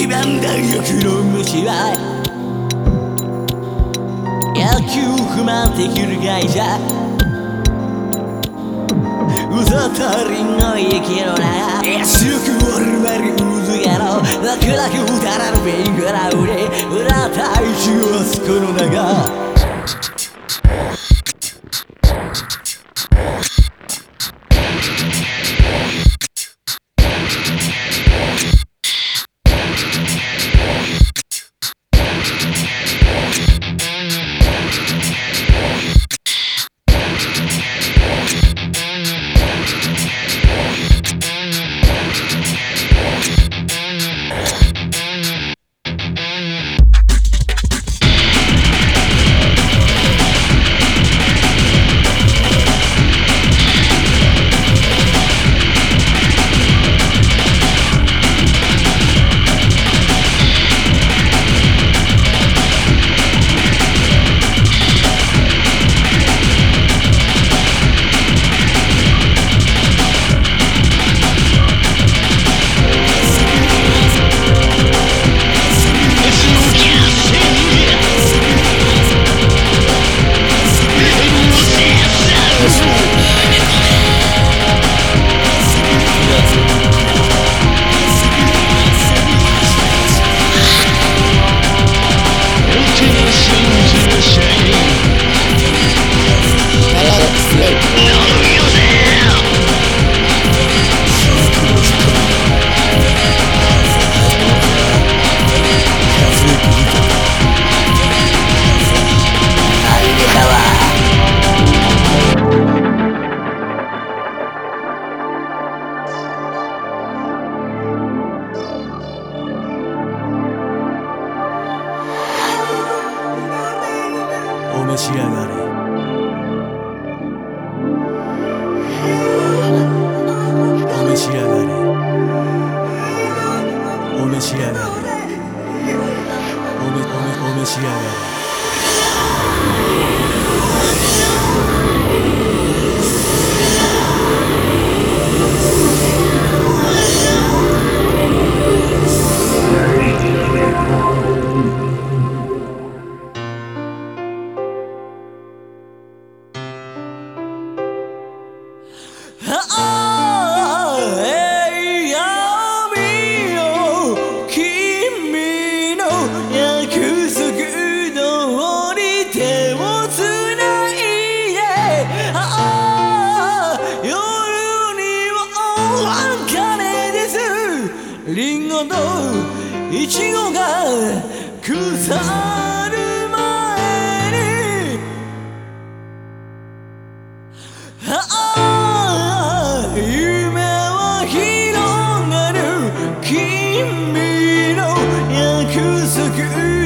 一番大欲の虫は野球不満できる会社。うざとりの息の中安くわるまる渦やろ。楽々うたらるビングラウで裏大地をあそこの中おし上がれお召し上がれお召し上がれおめおめお召し上がれ。リンゴとイチゴが腐る前に。ああ夢は広がる。君の約束。